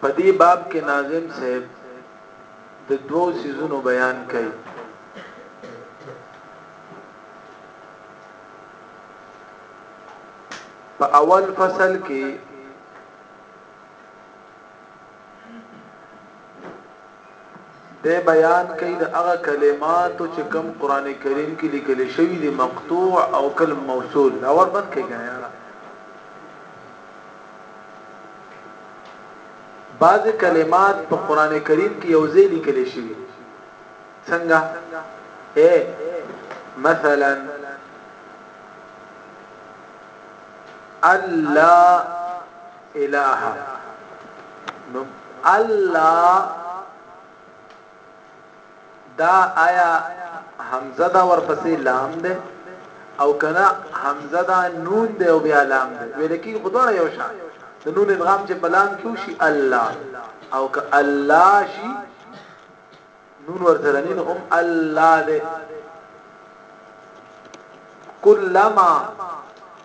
په دې باب کې ناظم صاحب د دوو سيزونو بیان کوي په اول فصل کې دی بیان کوي د هغه کلماتو چې کوم قران کریم کې لیکل شوی دی مقطوع او کلم موصول دا ور بند کوي کنه یاره بعض کلمات په قران کریم کې یو ځای لیکل شوی څنګه اے مثلا الله اله نو الله دا آیا حمزه دا ورپسې لام ده او کنا حمزه دا نون ده او بیا لام ده ولکه خدای یو شان د نون ادغام چې په لام کې وشي الله او ک الله شي نون ورسره نین هم الله دې کلما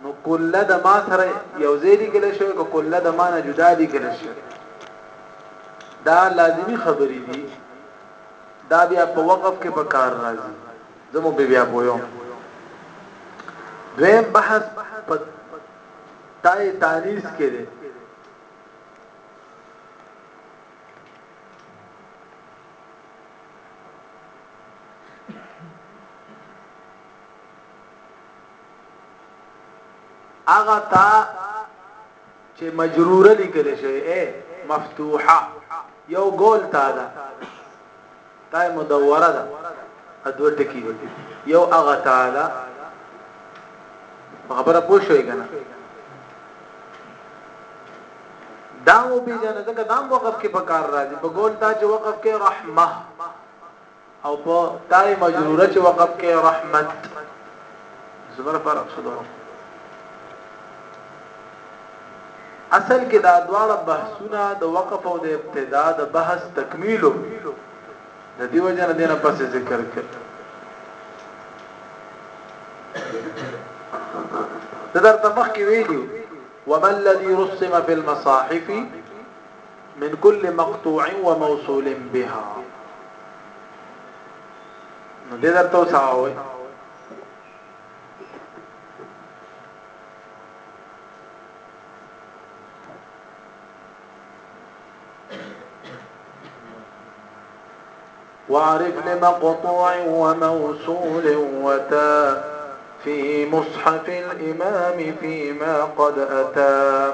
نو کله د ما سره یو ځای لیکل شوی کو کله د ما نه جدا لیکل شوی دا لازمی خبرې دي دا بیا په وقف کې په کار راځي زمو به بیا پویو دویم بحث په تای تانیس کې دی اغه تا چې مجروره لیکل شوی اے مفتوحه یو ګول تا ده تای مدوره ده ادو ټکی دی یو اغه تعالی په خبره پوه شوې کنه دا مو پیژنه ځکه دا وقف کې په کار راځي په ګول دا چې وقف کې رحمه او په تای مجروره چې وقف کې رحمت زبر فرق شته اصل کې دا دواړه بحثونه د وقف او د ابتداء د بحث تکمیل و د دې وجه نه دینه پسې ذکر کړ د درته مخ کې ویلو وما الذي رسم في المصاحف من كل مقطوع وموصول بها نو دې درته وساوي واعرف لمقطوع وموصول وتا في مصحف الإمام فيما قد أتى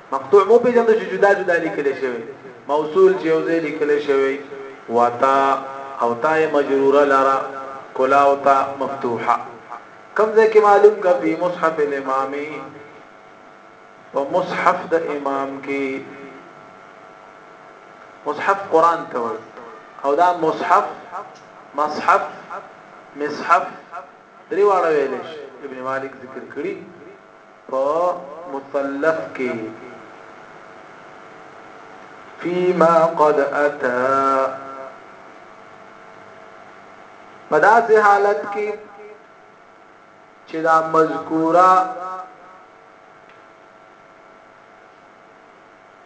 مقطوع مو پیژندو چې جدا جدا لیکل شوی موصول چې یو ځای لیکل شوی وتا او تا مجروره لرا کلا او تا مفتوحه کم ځای کې معلوم کا په مصحف الامام په مصحف د امام کې مصحف قران ته وایي او دا مصحف مصحف مصحف درې واړه ویل شي ابن مالک ذکر کړی په مثلث کې فيما قد اتى په داسې حالت کې چې دا مذکوره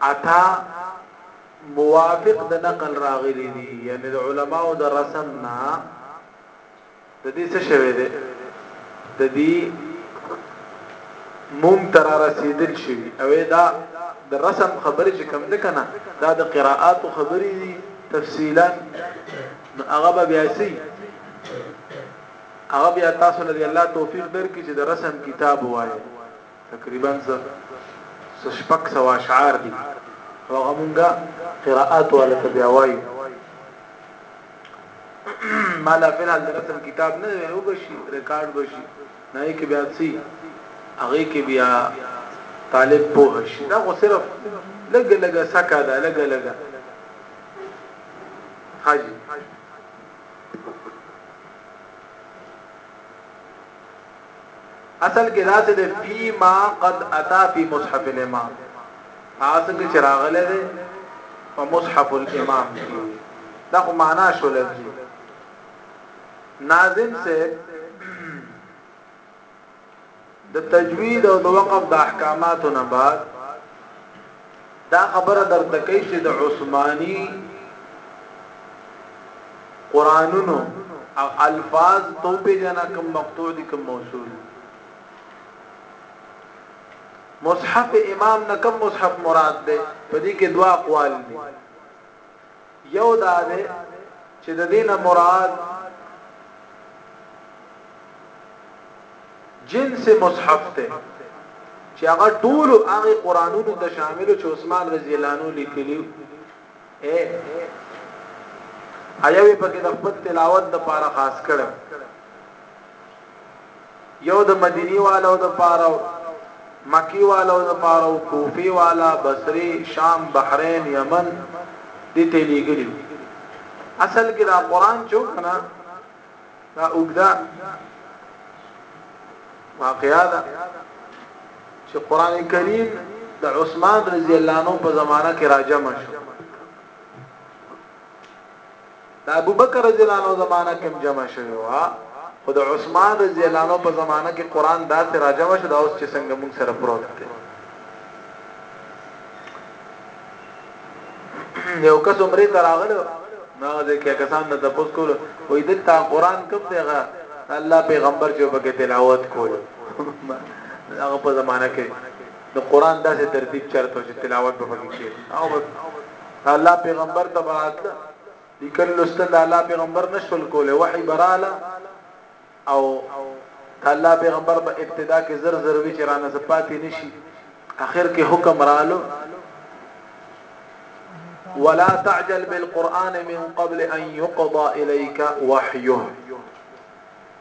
اتا موافق د نقل راغلي دي یعنی د علماو د رسم نه د دې څه شوه دی د دې مونږ تر رسیدل شي او دا د رسم خبرې چې کم ده کنه دا د قراءات خبرې دي تفصیلا نو هغه به بیا سي هغه بیا تاسو له الله توفیق درکړي چې د رسم کتاب وایي تقریبا څه شپږ سو اشعار دي هغه مونږه قراءات ولا بیا وایي ما لا فعل حال درسم کتاب نه وی او بشي ریکارډ بشي نه کې بیا سی هغه کې بیا طالب پوه شي دا خو صرف لګ لګ سکه دا لګ لګ حاجی اصل کې دا څه ده فيما قد اتى في مصحف الامام هغه کې چې راغله ده په مصحف الامام کې دا خو معنا شو لفظي ناظم سے د تجوید او د وقف د احکاماتو نه بعد دا خبره درته کوي چې د عثماني قرانونو او الفاظ تو په جنا کوم مقطوع دي کوم موصول مصحف امام نه کوم مصحف مراد ده په دې کې دوا اقوال دي یو دا دی چې د دې نه مراد جنس مصحف ته چې هغه ټول هغه قرانونو ته شامل چې عثمان رضی الله عنه لیکلی اے ایوې پکې د خپل تلاوت د پاره خاص کړو یو د مدینی والو د پاره او مکی والو د پاره او کوفی والا بصری شام بحرین یمن دی ته لیګلیو اصل کې دا قران چو کنه دا اوګدا واقعا دا چې قران کریم د عثمان رضی الله عنه په زمانہ کې راجم شو د ابوبکر رضی الله عنه زمانه کې جمع شوی و خو د عثمان رضی الله عنه په زمانه کې قران داسې راجمع شو دا اوس چې څنګه موږ سره پروت دی یو کس عمره ته راغلو نو د کې کسان نه تاسو کول وې د تا قران کوم دیغه الله پیغمبر چې په تلاوت کول هغه په زمانہ کې د قران داسې ترتیب چرته چې تلاوت به پکې شي او د الله پیغمبر ته به راتله، لیکل لوستل د الله پیغمبر نه شول کولی، وحی به راله او د الله پیغمبر به ابتدا کې زر زر وي چې رانه څه پاتې نه شي، اخر کې حکم رالو ولا تعجل بالقرآن من قبل ان يقضى اليك وحيه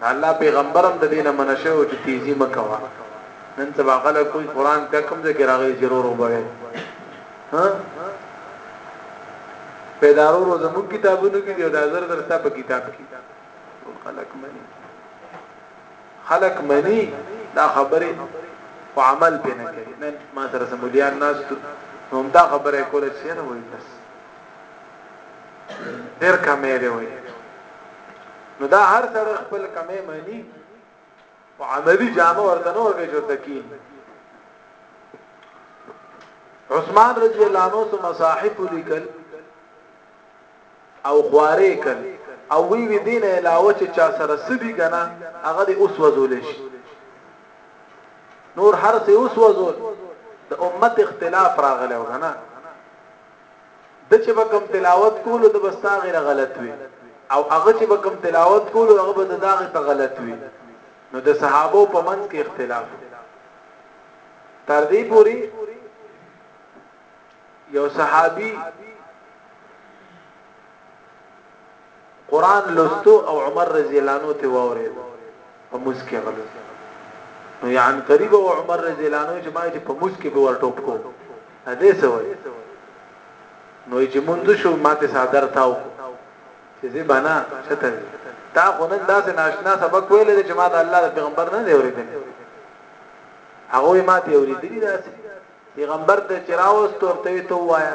د الله پیغمبر هم د دې نه منع شوی و چې تیزي مه کوه نن سبا خلک وایي قرآن بیا کوم ځای کې راغلی چې ورو ورو به وایې ها پیدا ورو ورو زموږ کتابونو کې دی او دا زر زر ستا په کتاب کې خلک مني خلک مني دا خبره او عمل پې نه کوي نن ما سره سمولیان ناس هم دا خبره کوله چې نه وایي بس ډېر کمې دی وایي نو دا هر سره خپل کمې معنی او عملی جامه ورته نو ورګه جوړ تکین عثمان رضی الله عنه سو مصاحف لیکل او خوارې کړ او وی وی دین علاوه چې چا سره سدي کنه هغه دې اوس وزول شي نور هر څه اوس وزول د امت اختلاف راغلی و کنه ده چې به کوم تلاوت کولو د بس تا غیر غلط وي او هغه چې به کوم تلاوت کولو هغه به د داغه ته غلط وي نو د صحابه په منځ کې اختلاف تر دې پوري یو صحابي قران لوستو او عمر رضی الله عنه ته واورید په موس کې غلو نو یا ان قریب او عمر رضی الله عنه چې ما چې په موس کې به ور ټوپ کو دې سوي نو چې مونږ شو ماته صادر تاو چې زه بنا شته تا خو نن داسې ناشنا سبق ویل چې ما د الله د پیغمبر نه دی اوریدل هغه ما ته اوریدلی داسې پیغمبر ته چراوس تورته ته وایا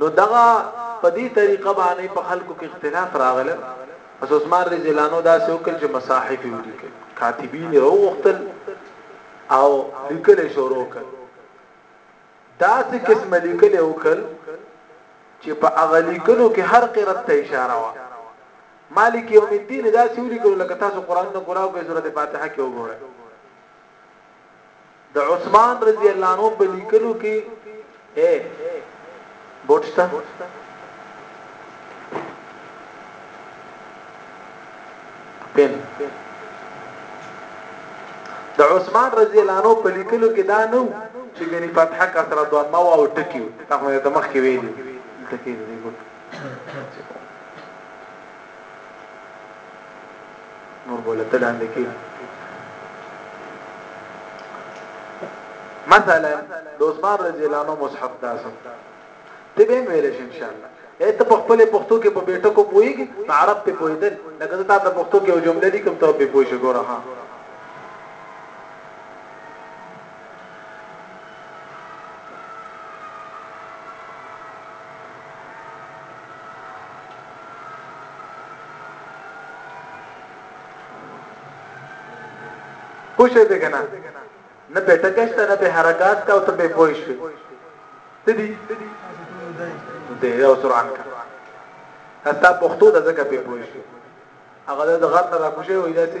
نو دغه په دې طریقه باندې په خلکو کې اختلاف راغله پس عثمان رضی الله عنه دا سو کل چې مصاحف یې ولیکل کاتبین یې وروختل او لیکل یې شروع کړ دا څه قسم لیکل یې وکړ چې په هغه لیکلو کې هر قرت ته اشاره وا مالک یوم الدین دا سوي کړو لکه تاسو قران نه ګوراو کې سورته فاتحه کې وګورئ د عثمان رضی الله عنه په لیکلو کې اے بوټشتا پن د عثمان رضی الله عنه په لیکلو کې دا نو چې ګني فتحه کسره دوه ما او ټکی تاسو ته مخ کې ویلي ټکی دی ګوت نور بولته لاندې کې مثلا د عثمان رضی الله عنه مصحف داسم ته به ویل شي ان شاء الله اته په خپل پښتو کې په بیٹه کو پويږي عرب ته پويدل لکه دا ته پښتو کې یو جمله لیکم ته به پوي شي ګوره ها پوښې دې کنه نه په ټکشت نه په حرکت کا او ته به پوښ شي تدي دې یو سرعان کا حتی پښتو د زکه په پوښ شي هغه د غر نه راکوشي وې داسې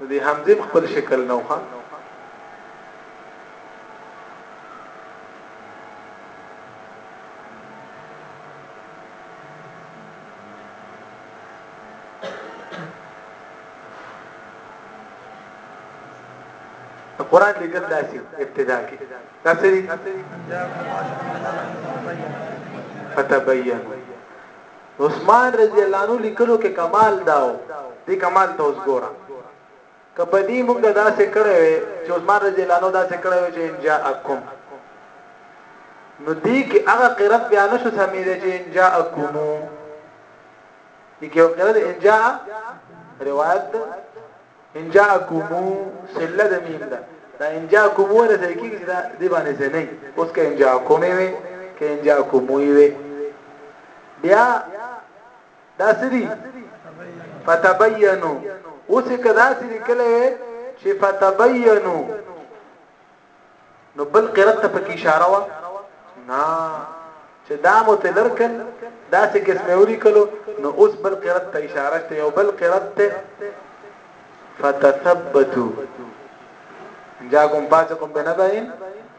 نو دې همزې هم خپل شکل نه وخه قرآن لیکل داسي ابتدا کې داسي فتبين عثمان رضی الله عنه لیکلو کې کمال داو دې کمال ته اوس ګوره کپه دې موږ دا داسې کړې وې چې عثمان رضی الله عنه داسې کړې وې چې ان جاءکم نو دې کې هغه قرات بیا نه شو سمې دې چې ان جاءکم دې کې قرات ان جاء روایت ان جاءکم صله د میم ده دا ان جاءکم ولا ځای کېږي چې دا دی باندې ځای نه اوس که ان جاءکم وي که ان جاءکم وي بیا دا سری فتبینو اوس کدا سری کله وي چې فتبینو نو بل قرت ته پکې اشاره وا نه چې دا مو ته لرکل دا څه قسمه ولي کلو نو اوس بل قرت ته اشاره شته یو بل قرت ته فتثبتوا ان جاءكم فاسق بنبأ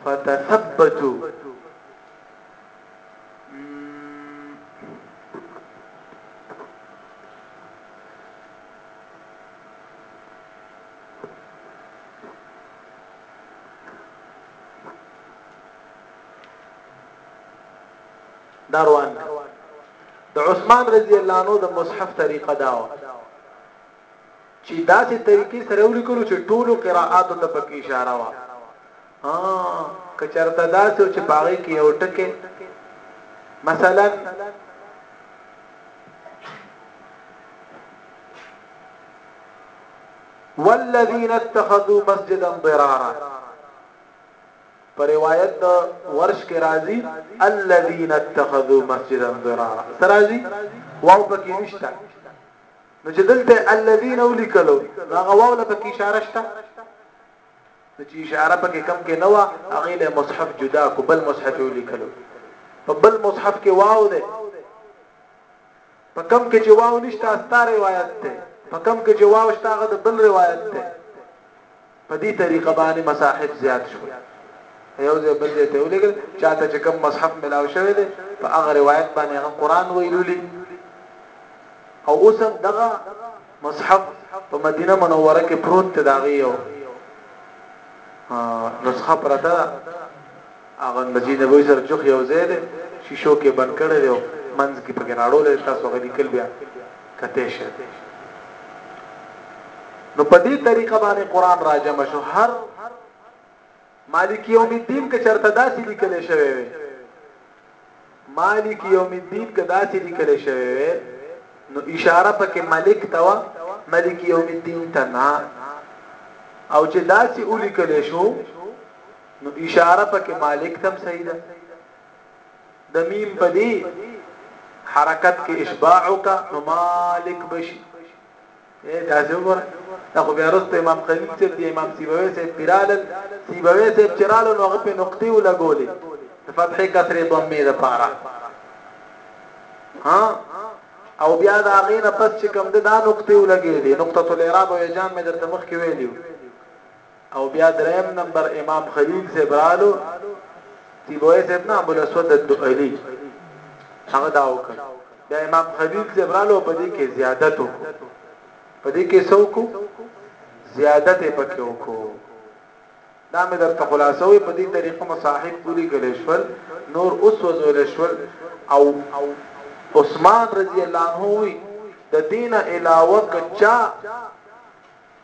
فتثبتوا دا روان دی د عثمان رضی الله عنه د مصحف طریقه دا و چې داسې طریقې سره ولیکلو چې ټولو قراءاتو ته پکې اشاره و ها کچرته داسې چې پاغي کې یو ټکه مثلا والذین اتخذوا مسجدا ضرارا پر روایت ورش کې راځي الذين اتخذوا مسجدا ضرارا سرازي واو پکې نشته نو چې دلته الذين ولیکلو هغه واو له پکې اشاره شته چې اشاره پکې کم کې نه و هغه له مصحف جدا کو بل مصحف ولیکلو په بل مصحف کې واو ده په کوم کې چې واو نشته هغه ستا روایت دی په کوم کې چې واو شته هغه د بل روایت دی په دې طریقه باندې مصاحف زیات شو یو ځای بل ځای ته ولګل چاته چې کوم مصحف ملاو شوی دی په هغه روایت باندې هغه قران ویلولي او اوس هم دغه مصحف په مدینه منوره کې پروت دی دا غيو نسخه پرته هغه د دې نبوي سره چوخ یو ځای دی شیشو کې بند کړی دی او منځ کې پکې ناړو لري تاسو هغه لیکل بیا کتای شئ نو په دې طریقه باندې قران راجم شو هر مالک یوم الدین کې چرته داسې لیکل شوی وي مالک یوم الدین کې داسې لیکل شوی وي نو اشاره پکې ملک توا ملک یوم الدین تنا او چې داسې ولیکل شو نو اشاره پکې مالک تم صحیح ده د میم په دی حرکت کې اشباع وکا نو مالک بشي اے دا څه وګوره دا خو بیا رسته امام خلیل صاحب دی امام سیبوی صاحب پیرال سیبوی صاحب چرالو نو غپې نقطې ولګولې فتح کسره ضمه ده پارا ها او بیا دا غینه پس چې کوم ده دا نقطې ولګې دي نقطه الاعراب او یجام مې درته مخ کې ویلیو او بیا دریم نمبر امام خلیل صاحب رالو تیبوی صاحب نه ابو الاسود الدؤلی هغه دا وکړ بیا امام خلیل صاحب رالو په دې کې زیادت وکړو په دې کې څوک زیادت پکې وکړو دا مې درته خلاصو په دې طریقه مصاحب پوری کړي شول نور اوس وزول شول او عثمان رضی الله عنه وی د دین علاوه کچا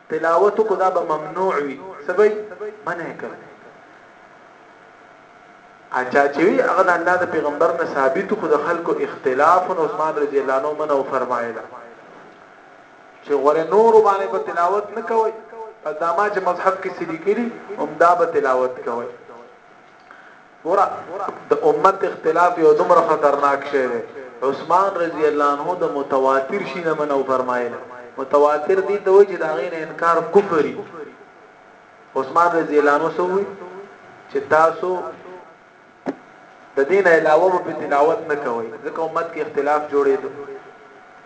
تلاوت وکړو دا به ممنوع وي څه به منع کړ اچا چې وی هغه د الله د پیغمبر نه ثابت خو د خلکو اختلاف او عثمان رضی الله عنه منو فرمایله چې غره نور باندې په تلاوت نه کوي پس دا ما چې مصحف کې سلیکلي هم دا به تلاوت کوي ګوره د امت اختلاف یو دومره خطرناک شی دی عثمان رضی الله عنه د متواتر شي نه منو فرمایل متواتر دي ته وی چې دا غین انکار کفري عثمان رضی الله عنه سووي چې تاسو د دین علاوه په تلاوت نه کوي ځکه امت کې اختلاف جوړې دي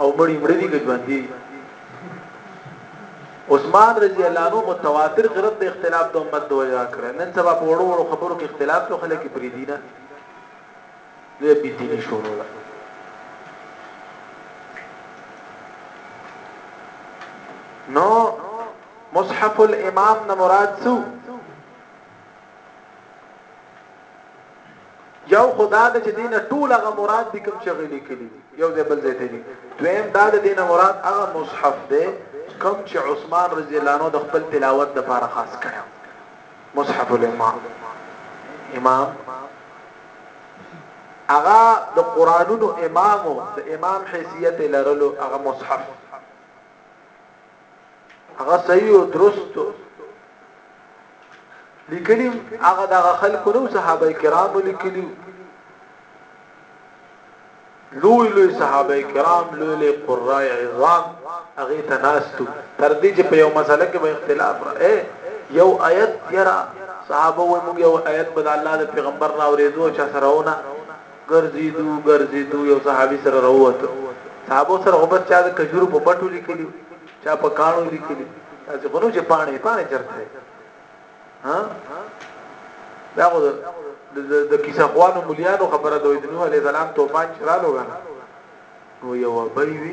او مړی مړی دی که ژوندی عثمان رضی الله عنه متواتر غرب د اختلاف د امت د وجا کړه نن سبا په وړو وړو خبرو کې اختلاف شو خلک پری دینه لوی بي دیني شروع ده نو مصحف الامام نه مراد څه یو خدا د چې دینه ټول هغه مراد دي کوم چې غلي کړي یو ځای بل ځای ته دي دویم دا د دینه مراد هغه مصحف دی کوم چې عثمان رضی الله عنه د خپل تلاوت لپاره خاص کړو مصحف الامام امام هغه د قرانونو امامو د امام حیثیت لرلو هغه مصحف هغه صحیح او درست لیکلی هغه د خلکو نو صحابه کرامو لیکلی لوی لوی صحابه کرام لوی لوی قرای عظام هغه تناستو تر دې چې په یو مسله کې به اختلاف را یو آیت یرا صحابه وو موږ یو آیت بد الله د پیغمبر را ورېدو چا سره ونه ګرځیدو ګرځیدو یو صحابي سره راووتو صحابو سره خو بس چا د کجورو په بټو لیکلی چا په کانو لیکلی تاسو خو نو چې پانه پانه چرته ها دا خو د کیسه خوانو مليانو خبره دوی د نوح عليه السلام طوفان چرالو غنه نو یو بيوي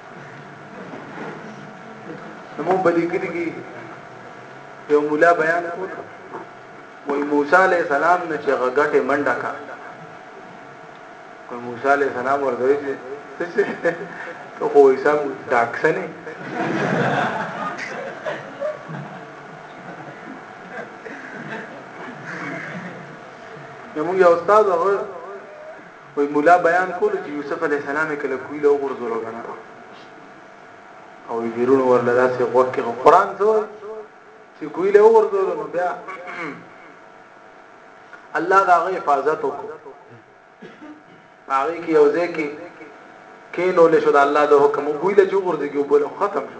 نو په دې کې کې یو مولا بیان کول وای موسی علی السلام نه چې غټه منډه کا موسی علی السلام ورته چې ته خو حساب ډاکسنه نو موږ یو استاد هغه وایي ملا بیان کولو چې یوسف علیه السلام یې که له کویله وغورځولو که نه او وي بیرونو ورله داسې غوږ کې خو قرآن څه وایي چې کویله وغورځولو نو بیا الله دا غي حفاظت وکړو هغه کې یو ځای کې کینول شو د الله د حکم ویل چې ورځي کې وبله ختم شو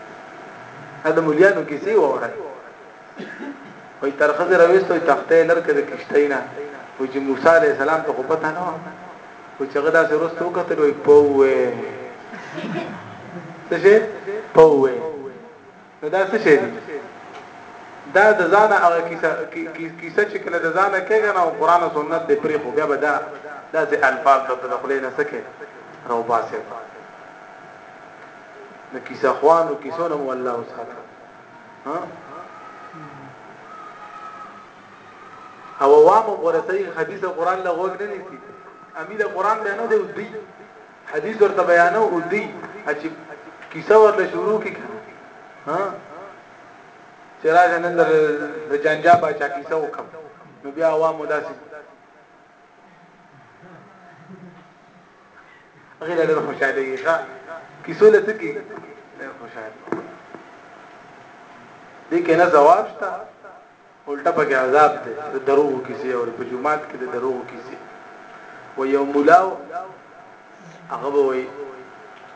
دا د مليانو کیسې وره وي ترخزه راويستو تخته لر کې د کشتینا و چې موسی عليه السلام ته خو پته نه و چې غدا سره رستو کتل وي پوه څه شي پوه نو دا څه شي دا د ځانه هغه کیسه کیسه چې کله د ځانه کېږي نو قران او سنت دې پرې خو بیا به دا داسې الفاظ د خپل نه سکے روباسه د کیسه خوانو کیسو نه مو الله وساته ها او عوام ورته حدیث قرآن له وګ نه نیسی امیر قرآن بیانو دی او دی حدیث ورته بیانو او دی چې کیسه ورته شروع کی ها چراغ نن د جنجا باچا کیسه وکم نو بیا عوام داسې غیر ډېر خوشاله یې ښا کیسو لته کې ډېر خوشاله دې کې نه جواب شته الټا پکې عذاب دی د دروغ کیسې او په جمعات کې د دروغ کیسې و یو مولا هغه وای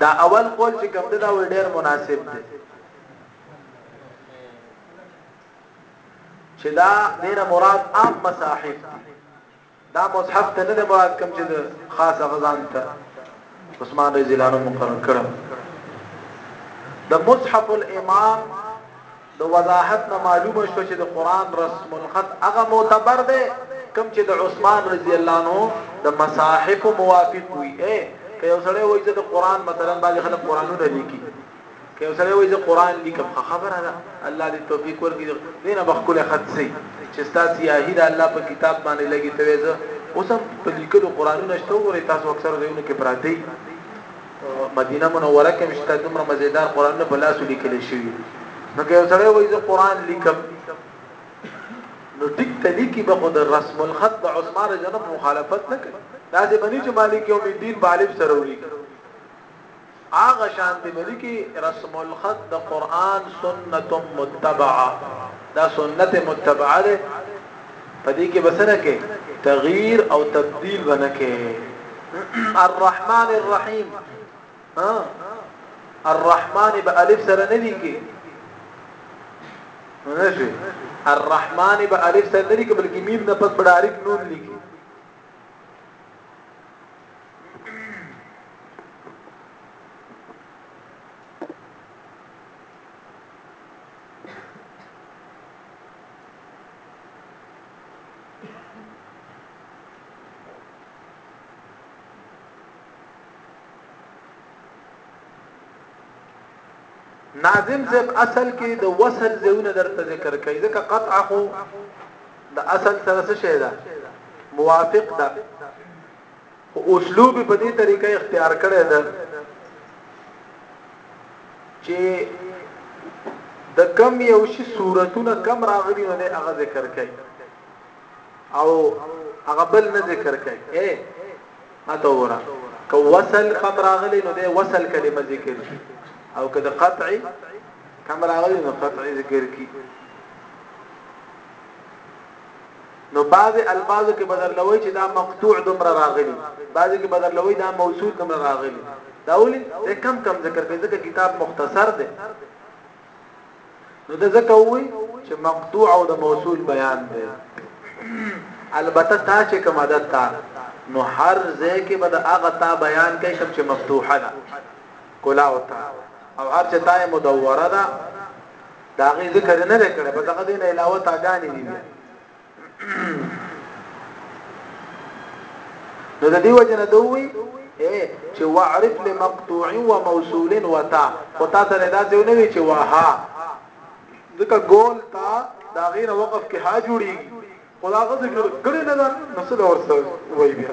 دا اول قول چې کوم دا وی ډیر مناسب دی چې دا دینه مراد عام مصاحب دا مصحف ته نه مراد کوم چې د خاص غزان ته عثمان رضی الله عنه مقرر کړم د مصحف الامام د وضاحت نه معلومه شو چې د قران رسم الخط هغه معتبر دی کوم چې د عثمان رضی الله عنه د مصاحف موافق وي اے که یو سره وایي چې د قران مثلا باندې خلک قرانونه لیکي که یو سره وایي زه قران لیکم خبره ده الله دې توفیق ورکړي دینه بخکله خط سي چې تاسو یې هی د الله په کتاب باندې لګي ته وځه اوس هم په لیکلو قرانونه شته وګورئ تاسو اکثر ځایونو کې پراته مدینه منوره کې مشته دومره مزیدار قرانونه په لاس لیکل شوی نو که یو سره وایي زه قران لیکم نو ټیک تلیکی به خود رسم الخط د عثمان جنب مخالفت نه کوي دا دې باندې چې مالک یوم الدین بالف سره ولیکي هغه شانتې به لیکي رسم الخط د قرآن سنت متبعه دا سنت متبعه ده په دې کې بسنه کې تغییر او تبديل بنه کې الرحمن الرحیم ها الرحمن به الف سره نه لیکي ماشي الرحمن به الف سره نه لیکي بلکې میم نه پس بڑا الف نون لیکي ناظم زب اصل کې د وصل زونه درته ذکر کوي ځکه قطع خو د اصل سره څه شي ده موافق ده خو اسلوب په دې طریقه اختیار کړی دی چې د کم یو شي صورتونه کم راغلي نو هغه ذکر کوي او هغه بل نه ذکر کوي اے اته ورا کو وصل کم راغلي نو د وصل کلمه ذکر شي او کده قطعي کم راغلي نو قطعي ذکر کی نو بعضې الفاظو کې به درله وایي چې دا مقطوع دومره راغلي، بعضې کې به درله وایي دا موصول دومره راغلي، دا ولې؟ دی کم کم ذکر کوي ځکه کتاب مختصر دی. نو ده ځکه ووایي چې مقطوع او د موصول بیان دی. البته تا چې کوم عدد تا نو هر ځای کې به د هغه تا بیان کوي کوم چې مفتوحه ده کلا او تا او هر چې تا مدوره ده دا غي ذکر نه کړي په دغه دین علاوه تاګانی دي نو د دې وجه نه دوی چې وعرف لمقطوع وموصول وتا او تا سره دا څه نه وی چې وها ځکه ګول تا دا غیر وقف کې ها جوړي خدا غزه کړی نه ده نو څه ورسره وای بیا